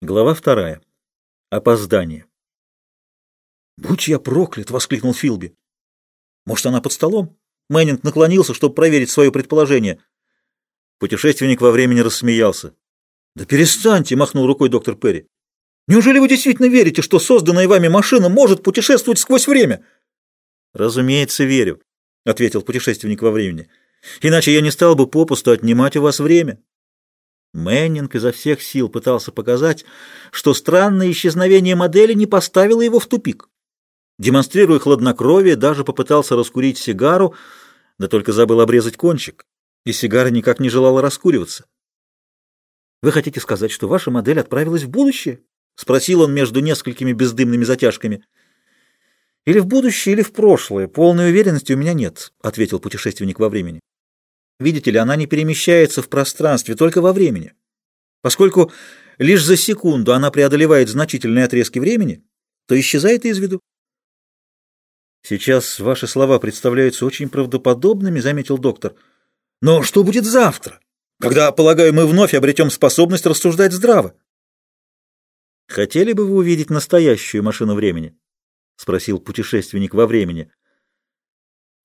Глава вторая. Опоздание. «Будь я проклят!» — воскликнул Филби. «Может, она под столом?» Мэннинг наклонился, чтобы проверить свое предположение. Путешественник во времени рассмеялся. «Да перестаньте!» — махнул рукой доктор Перри. «Неужели вы действительно верите, что созданная вами машина может путешествовать сквозь время?» «Разумеется, верю», — ответил путешественник во времени. «Иначе я не стал бы попусту отнимать у вас время». Мэннинг изо всех сил пытался показать, что странное исчезновение модели не поставило его в тупик. Демонстрируя хладнокровие, даже попытался раскурить сигару, да только забыл обрезать кончик, и сигара никак не желала раскуриваться. «Вы хотите сказать, что ваша модель отправилась в будущее?» — спросил он между несколькими бездымными затяжками. «Или в будущее, или в прошлое. Полной уверенности у меня нет», — ответил путешественник во времени. Видите ли, она не перемещается в пространстве, только во времени. Поскольку лишь за секунду она преодолевает значительные отрезки времени, то исчезает из виду. «Сейчас ваши слова представляются очень правдоподобными», — заметил доктор. «Но что будет завтра, когда, полагаю, мы вновь обретем способность рассуждать здраво?» «Хотели бы вы увидеть настоящую машину времени?» — спросил путешественник во времени.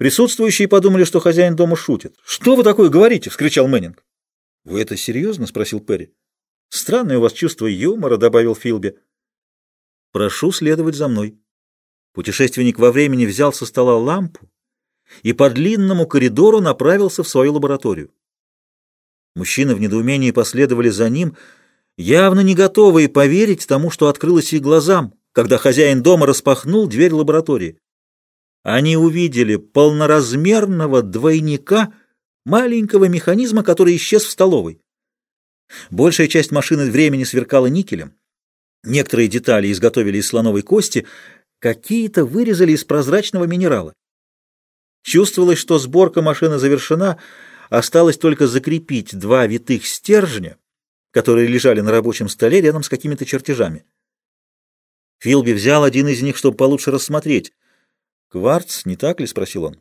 Присутствующие подумали, что хозяин дома шутит. «Что вы такое говорите?» — вскричал Мэннинг. «Вы это серьезно?» — спросил Перри. «Странное у вас чувство юмора», — добавил Филби. «Прошу следовать за мной». Путешественник во времени взял со стола лампу и по длинному коридору направился в свою лабораторию. Мужчины в недоумении последовали за ним, явно не готовые поверить тому, что открылось их глазам, когда хозяин дома распахнул дверь лаборатории они увидели полноразмерного двойника маленького механизма, который исчез в столовой. Большая часть машины времени сверкала никелем. Некоторые детали изготовили из слоновой кости, какие-то вырезали из прозрачного минерала. Чувствовалось, что сборка машины завершена, осталось только закрепить два витых стержня, которые лежали на рабочем столе рядом с какими-то чертежами. Филби взял один из них, чтобы получше рассмотреть. «Кварц, не так ли?» — спросил он.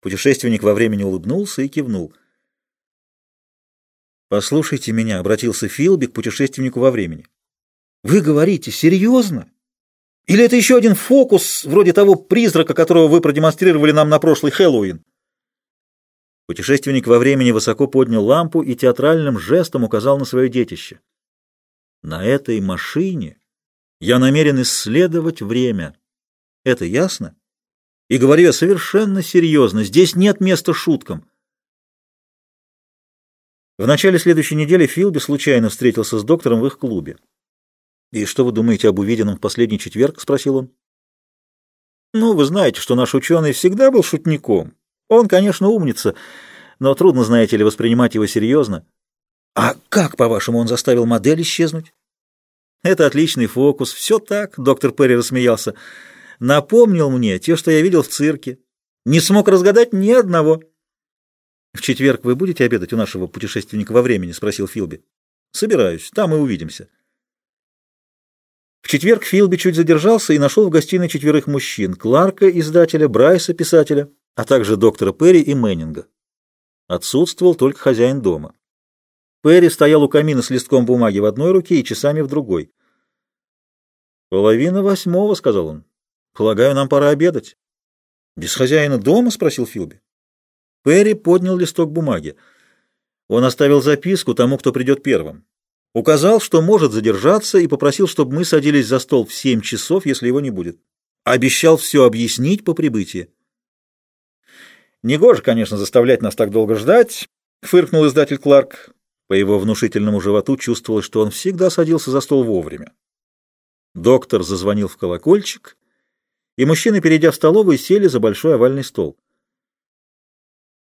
Путешественник во времени улыбнулся и кивнул. «Послушайте меня», — обратился Филби к путешественнику во времени. «Вы говорите серьезно? Или это еще один фокус, вроде того призрака, которого вы продемонстрировали нам на прошлый Хэллоуин?» Путешественник во времени высоко поднял лампу и театральным жестом указал на свое детище. «На этой машине я намерен исследовать время. Это ясно?» И говорю я совершенно серьезно, здесь нет места шуткам. В начале следующей недели Филби случайно встретился с доктором в их клубе. «И что вы думаете об увиденном в последний четверг?» — спросил он. «Ну, вы знаете, что наш ученый всегда был шутником. Он, конечно, умница, но трудно, знаете ли, воспринимать его серьезно. А как, по-вашему, он заставил модель исчезнуть?» «Это отличный фокус. Все так», — доктор Перри рассмеялся напомнил мне те, что я видел в цирке. Не смог разгадать ни одного. — В четверг вы будете обедать у нашего путешественника во времени? — спросил Филби. — Собираюсь. Там и увидимся. В четверг Филби чуть задержался и нашел в гостиной четверых мужчин — Кларка, издателя, Брайса, писателя, а также доктора Перри и Мэннинга. Отсутствовал только хозяин дома. Перри стоял у камина с листком бумаги в одной руке и часами в другой. «Половина восьмого», — сказал он. Полагаю, нам пора обедать. Без хозяина дома? спросил Филби. Перри поднял листок бумаги. Он оставил записку тому, кто придет первым. Указал, что может задержаться, и попросил, чтобы мы садились за стол в семь часов, если его не будет. Обещал все объяснить по прибытии. Негоже, конечно, заставлять нас так долго ждать, фыркнул издатель Кларк. По его внушительному животу чувствовалось, что он всегда садился за стол вовремя. Доктор зазвонил в колокольчик, и мужчины, перейдя в столовую, сели за большой овальный стол.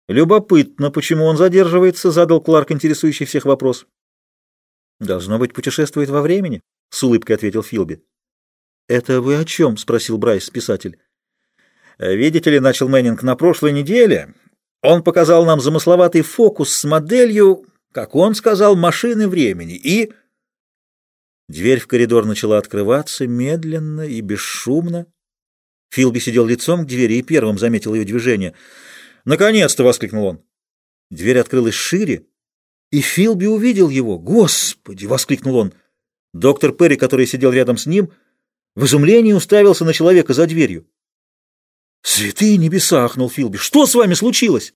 «Любопытно, почему он задерживается?» — задал Кларк интересующий всех вопрос. «Должно быть, путешествует во времени», — с улыбкой ответил Филби. «Это вы о чем?» — спросил Брайс, писатель. «Видите ли, — начал Мэннинг, — на прошлой неделе он показал нам замысловатый фокус с моделью, как он сказал, машины времени, и...» Дверь в коридор начала открываться медленно и бесшумно. Филби сидел лицом к двери и первым заметил ее движение. «Наконец-то!» — воскликнул он. Дверь открылась шире, и Филби увидел его. «Господи!» — воскликнул он. Доктор Перри, который сидел рядом с ним, в изумлении уставился на человека за дверью. «Святые небеса!» — ахнул Филби. «Что с вами случилось?»